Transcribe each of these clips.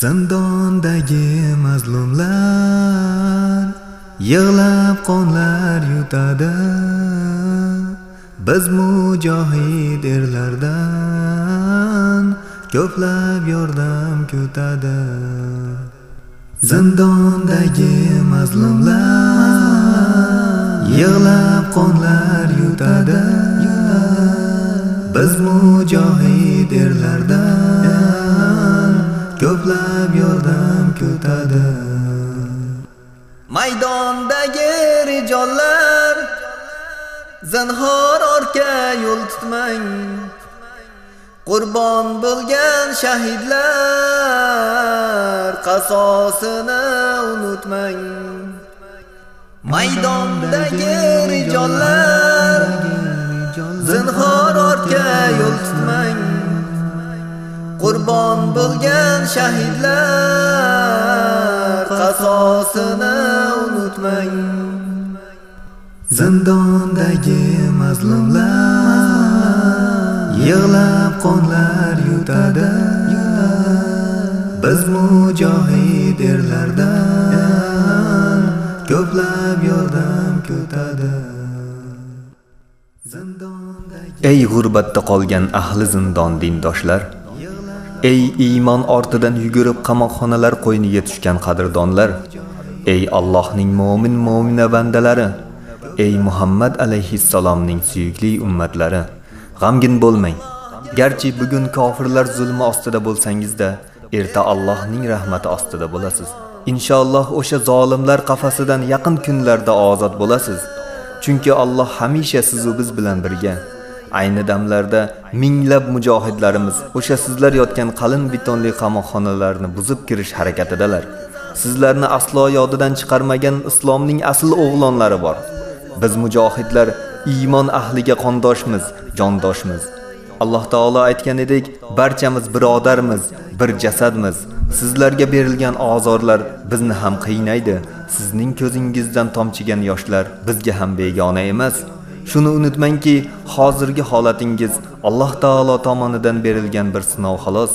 Zindondagi mazlumlar yig'lab qonlar yutadi. Biz mujohid erlardan ko'plab yordam kutadi. Zindondagi mazlumlar yig'lab qonlar yutadi. Biz mujohid erlardan maydondagi rijollar zinhor orqa yo'l tutmang. Qurbon bo'lgan shahidlar qasosini unutmang. Maydondagi rijollar zinhor orqa yo'l tutmang. Qurbon bo'lgan shahidlar qasosini unutmang zindondagi mazlumlar yig'lab qonlar yutadi. Biz mujohid erlardan ko'plab yordam kutadi ey g'urbatda qolgan ahli zindon dindoshlar ey iymon ortidan yugurib qamoqxonalar qo'yniga tushgan qadrdonlar ey Allohning mo'min mo'mina bandalari ey Muhammad alayhissalomning suyukli ummatlari g'amgin bo'lmang. Garchi bugun kofirlar zulmi ostida bo'lsangizda erta Allohning rahmati ostida bo'lasiz. Inshaalloh o'sha zolimlar qafasidan yaqin kunlarda ozod bo'lasiz. Chunki Alloh hamisha siz va biz bilan birga. Ayni damlarda minglab mujohidlarimiz o'sha sizlar yotgan qalin betonli qamoqxonalarni buzib kirish harakatidalar. Sizlarni aslo yodidan chiqarmagan islomning asl o'g'lonlari bor. Biz mujohidlar iymon ahliga qondoshmiz jondoshmiz. Alloh taolo aytgan edik barchamiz birodarmiz bir jasadmiz. Sizlarga berilgan azorlar bizni ham qiynaydi. Sizning ko'zingizdan tomchigan yoshlar bizga ham begona emas. Shuni unutmangki hozirgi holatingiz alloh taolo tomonidan berilgan bir sinov xolos.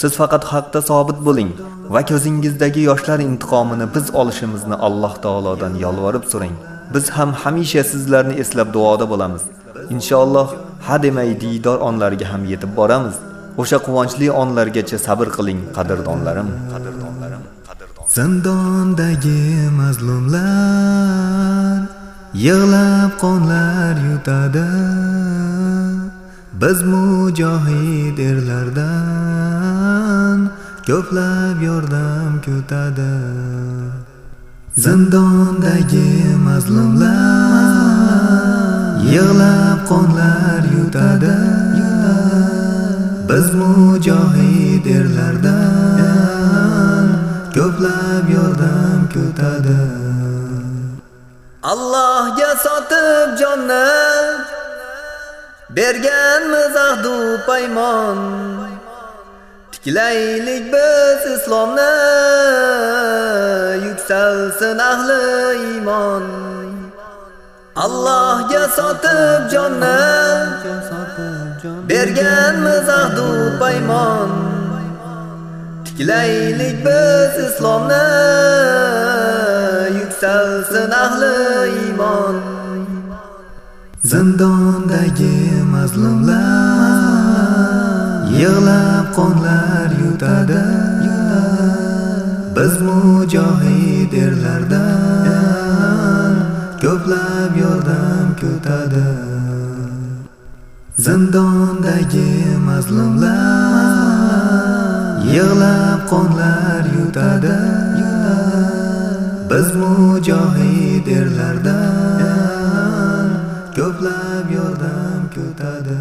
Siz faqat haqda sobit bo'ling va ko'zingizdagi yoshlar intiqomini biz olishimizni alloh taolodan yolvorib so'rang. Biz ham hamisha sizlarni eslab duoda bo'lamiz. Inshaalloh ha demay diydor onlarga ham yetib boramiz. O'sha quvonchli onlargacha sabr qiling qadrdonlarim qadrdonlarim zindondagi mazlumlar yig'lab qonlar yutadi. Biz mujohid erlardan. Ko'plab yordam kutadi zindondagi mazlumlar yig'lab qonlar yutadi. Biz mujohid erlardan ko'plab yordam kutadi Allohga sotib jonni berganmiz ahdu paymon. Tilaylik biz islomni yuksalsin ahli iymon. Allohga sotib jonni berganmiz ahdu paymon. Tiklaylik biz islomni yuksalsin ahli iymon. Zindondagi mazlumlar yig'lab qonlar yutadi. Biz mujohid erlardan ko'plab yordam kutadi zindondagi mazlumlar yig'lab qonlar yutadi. Biz mujohid erlardan ko'plab yordam kutadi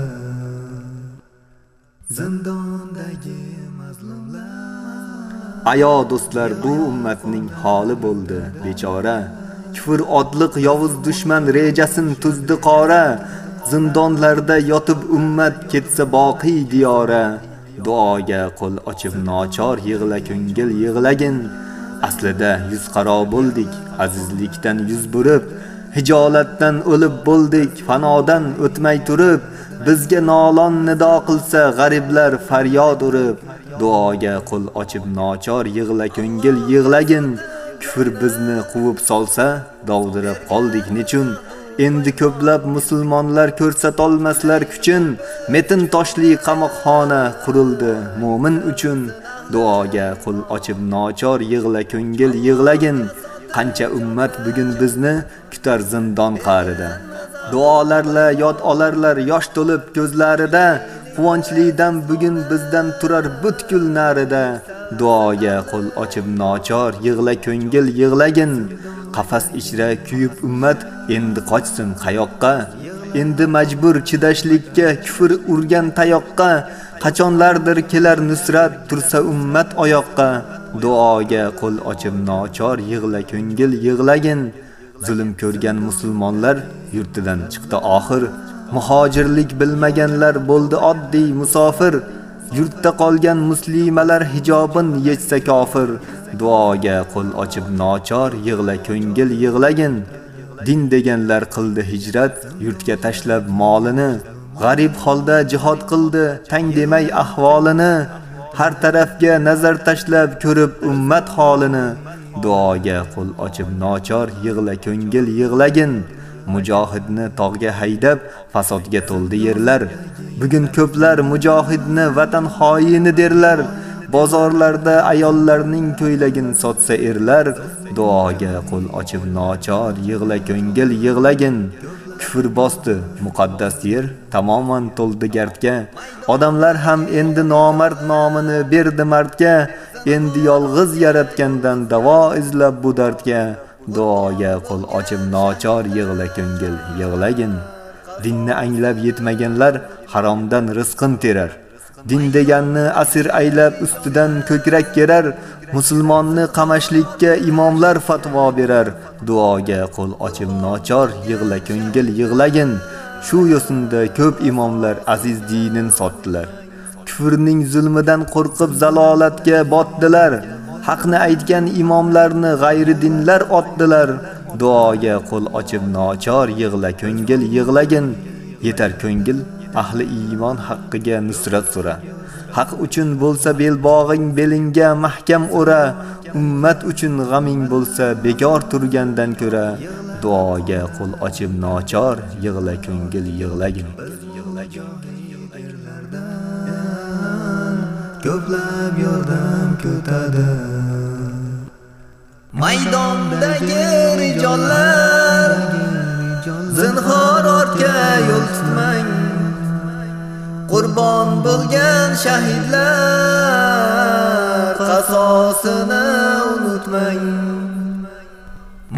zindondagi mazlumlar. Ayo do'stlar bu ummatning holi bo'ldi bechora. Kufr otliq yovuz dushman rejasin tuzdi qora. Zindonlarda yotib ummat ketsa boqiy diyora. Duoga qo'l ochib nochor yig'la ko'ngil yig'lagin. Aslida yuz qaro bo'ldik azizlikdan yuz burib. Hijolatdan o'lib bo'ldik fanodan o'tmay turib. Bizga nolon nido qilsa g'ariblar faryod urib duoga qo'l ochib nochor yig'la ko'ngil yig'lagin. Kufr bizni quvib solsa dovdirab qoldik nechun? Endi ko'plab musulmonlar ko'rsatolmaslar kuchin. Metin toshli qamoqxona qurildi mu'min uchun. Duoga qo'l ochib nochor yig'la ko'ngil yig'lagin. Qancha ummat bugun bizni kutar zindon qa'rida duolarla yod olarlar yosh to'lib ko'zlarida. Quvonchlidan bugun bizdan turar butkul narida. Duoga qo'l ochib nochor yig'la ko'ngil yig'lagin. Qafas ichra kuyib ummat endi qochsin qayoqqa? Endi majbur chidashlikka kufr urgan tayoqqa. Qachonlardir kelar nusrat tursa ummat oyoqqa. Duoga qo'l ochib nochor yig'la ko'ngil yig'lagin. Zulm ko'rgan musulmonlar yurtidan chiqdi. Oxir muhojirlik bilmaganlar bo'ldi oddiy musofir. Yurtda qolgan muslimalar hijobin yechsa kofir. Duoga qo'l ochib nochor yig'la ko'ngil yig'lagin. Din deganlar qildi hijrat yurtga tashlab molini. G'arib holda jihod qildi tang demay ahvolini. Har tarafga nazar tashlab ko'rib ummat holini. Duoga qo'l ochib nochor yig'la ko'ngil yig'lagin. Mujohidni tog'ga haydab fasodga to'ldi yerlar. Bugun ko'plar mujohidni vatan xoyini derlar. Bozorlarda ayollarning ko'ylagin sotsa erlar. Duoga qo'l ochib nochor yig'la ko'ngil yig'lagin. Kufr bosdi muqaddas yer tamoman to'ldi gardga. Odamlar ham endi nomard nomini berdi mardga. Endi yolg'iz yaratgandan davo izlab bu dardga duoga qo'l ochib nochor yig'la ko'ngil yig'lagin. Dinni anglab yetmaganlar haromdan rizqin terar. Din deganni asir aylab ustidan ko'krak kerar. Musulmonni qamashlikka imomlar fatvo berar. Duoga qo'l ochib nochor yig'la ko'ngil yig'lagin. Shu yo'sinda ko'p imomlar aziz dinin sotdilar. Kufrning zulmidan qo'rqib zalolatga botdilar. Haqni aytgan imomlarni g'ayri dinlar otdilar. Duoga qo'l ochib nochor yig'la ko'ngil yig'lagin. Yetar ko'ngil ahli iymon haqqiga nusrat so'ra. Haq uchun bo'lsa belbog'ing belingga mahkam o'ra. Ummat uchun g'aming bo'lsa bekor turgandan ko'ra. Duoga qo'l ochib nochor yig'la ko'ngil yig'lagin. Ko'plab yordam ko'tadi. Maydondagi rijollar zinhor ortga yo'l tutmang. Qurbon bo'lgan shahidlar qasosini unutmang.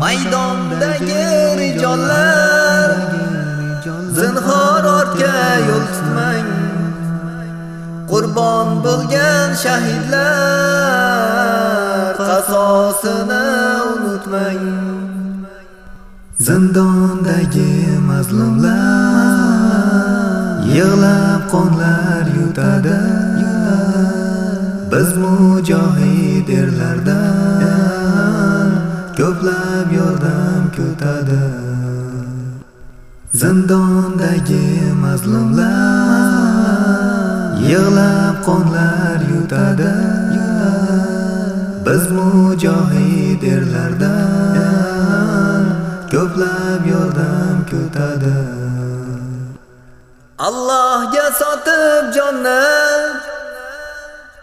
Maydondagi rijollar zinhor ortga yo'l qurbon bo'lgan shahidlar qasosini unutmang. Zindondagi mazlumlar yig'lab qonlar yutadi. Biz mujohid erlardan ko'plab yordam kutadi zindondagi mazlumlar yig'lab qonlar yutadi biz mujohid erlardan ko'plab yordam kutadi Allohga sotib jonni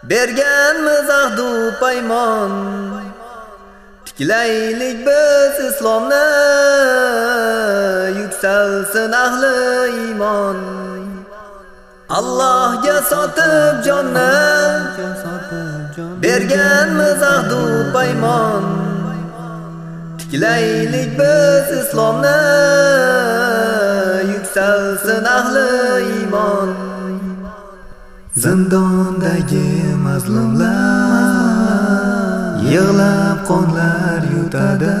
berganmiz ahdu paymon. Tiklaylik biz islomni yuksalsin ahli iymon. Allohga sotib jonni berganmiz ahdu paymon. Tiklaylik biz islomni yuksalsin ahli iymon. Zindondagi mazlumlar yig'lab qonlar yutadi.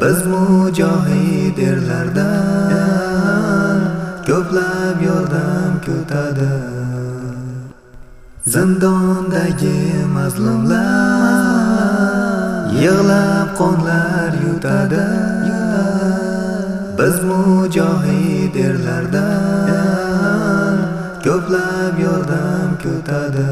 Biz mujohid erlardan qilib yordam ko'tadi. Zindondagi mazlumlar yig'lab qonlar yutadi. Biz mujohid erlardan ko'plab yordam ko'tadi.